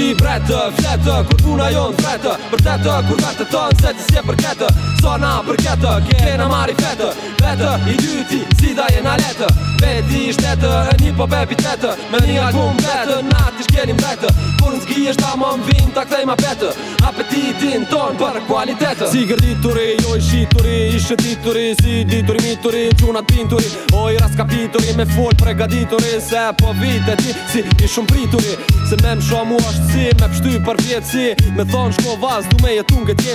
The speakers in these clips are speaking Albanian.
si bretë Fletë, kur puna jonë fretë Për tete, kur tonë, se ti zona për këtë Kena mari fete, vete i dyti si da jenë aletë letë Veti i shtetë, e një po bebi të vetë Me një album vetë, natë i shkeni mbetë Kur në zgi është ta më mbin, ta këthej ma petë Apetitin tonë për kualitetë Si gërdituri, jo i shituri, ishe dituri Si dituri, mituri, qunat pinturi O raskapituri, me full pregadituri Se po vite ti, si i shumë prituri Se me më shumë u ashtë si, me pështy për vjetë si Me thonë shko vazë, du me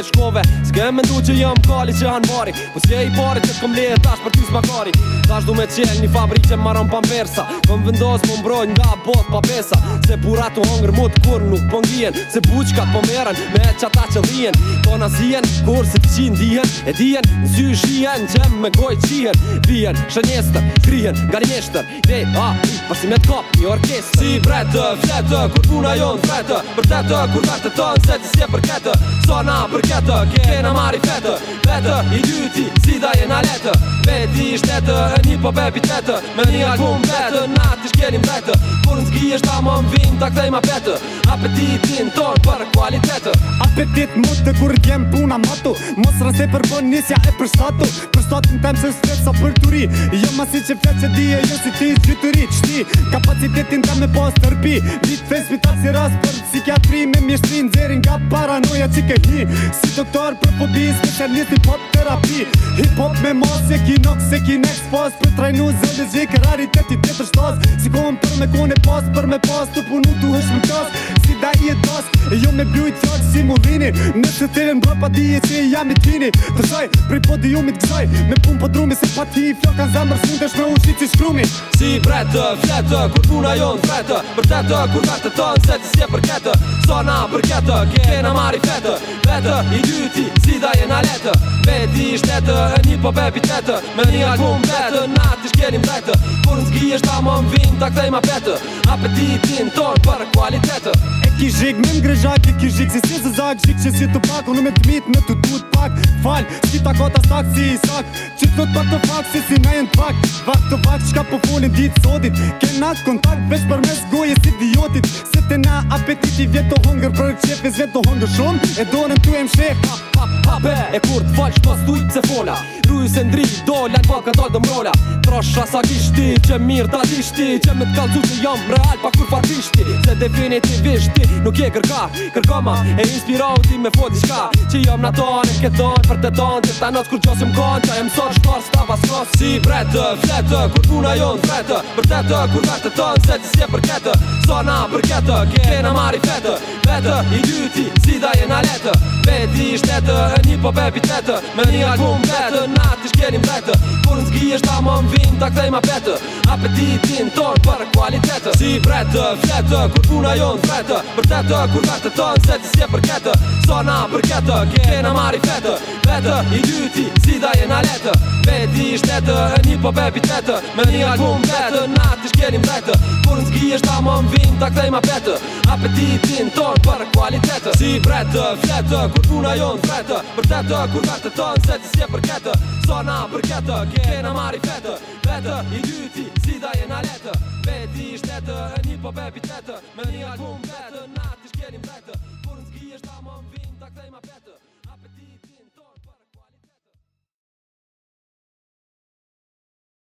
shkove S'ke me ndu që kam kalli që hanë mari Po që e i pare që shkom lehet tash për tis makari Tash du me qenj një fabri që maron pa mversa Po më vendos më mbroj nga bot pa besa Se pura të hongër mut kur nuk po Se buqkat po meren me qata që dhien Po nas dhijen, kur se qin dhijen E në nësy shien, që me goj qijen Dhijen, shënjester, krijen, nga rinjeshter Dhej, a, pasi me t'kop, një orkest Si bretë, fletë, kur puna jonë fletë Për tete, kur vetë se t'i s'je përketë Sona përketë, kena marifetë vetë I dyti, si da jenë aletë Veti i shtetë, e një po bebi tete Me një album vetë, natë i shkelim vetë Kur në zgi është ta më më vinë, ta kthej ma petë Apetitin tonë për kualitetë Apetit më të kur gjem puna matu Mos rase për bon nisja e për shtatu Për shtatu në temë se shtetë sa për turi Jo ma si që fletë që di e jo si ti gjyturi Qti kapacitetin ta me pas rpi Vitë fejnë spital si ras për psikiatri Me mjeshtri në nga paranoja që ke hi Si doktor për fobi, s'ke një hip hop terapi Hip hop me Se ki kinok se kin ekspos Për trajnu zëllës vjekë rariteti të të shtas Si kohëm për me kone pas, për me pas Të punu të hësh më si da i e tas Jo me bju i tjallë si mu vini Në të tërën bra pa dije që jam i tini Të shaj, prej podiumit kësaj Me pun për po drumi se pati i fjo kanë zemrë Së ndesh që shkrumi Si bretë, fletë, kur puna jonë fretë Për tete, kur tonë, se të Sa na për këtë, ke ke në marri i dyti, si da jenë aletë Veti i shtetë, e një po pepi të Me një album vetë, na të shkjerim vetë Kur në zgijesht, ta më më vinë, ta kthej ma petë Apetitin ton për kualitetë ki zhik me mgrejak i ki zhik si si zezak zhik që si të pak unë me të mit me të tut pak fal si ta kota sak si i sak Që të tok të fak si si nejen të pak vak të vak qka po folin dit sodit Kenat kontakt veç për mes goje si idiotit se te na apetit i vjet të hunger për qef e të hunger shumë e do të e shef ha ha ha e kur të fal që pas dujt se fola shkruj se ndri Dolla në kokën të dëmrolla Trosha sa kishti Që mirë ta dishti Që me t'kallë cu që jam real Pa kur farbishti Se definitivishti Nuk je kërka Kërkoma E inspirau ti me fodi shka Që jam në tonë E këtë tonë Për të tonë Që ta nësë kur qosim konë Që jam sot shkor Së ta pas kos Si bretë Fletë Kur puna jonë Fretë Për tete Kur vetë tonë Se ti sje për ketë Sona për ketë në mari fetë Vetë I dyti Si da je letë Beti i shtetë Një po Me një album betë natë të shkelim vetë Kur në zgjë ta më më vinë të ma petë Apetitin tonë për kualitetë Si bretë, fletë, kur puna jonë fretë Për tete, kur vetë tonë, se ti e për ketë Sona për ketë, kena mari fetë Vetë, i dyti, si da je na letë Veti i shtetë, e një po bebi Me një album vetë, natë të shkelim vetë Kur në zgjë ta më më vinë të ma petë Apetitin tonë për kualitetë si bretë Fletë, kur puna jonë fletë Për të të kur vetë të tonë Se të si e përketë sona përketë Kena marri fletë Vetë i dyti Si da jena letë Veti i shtetë Një po bebi tete Me një album vetë.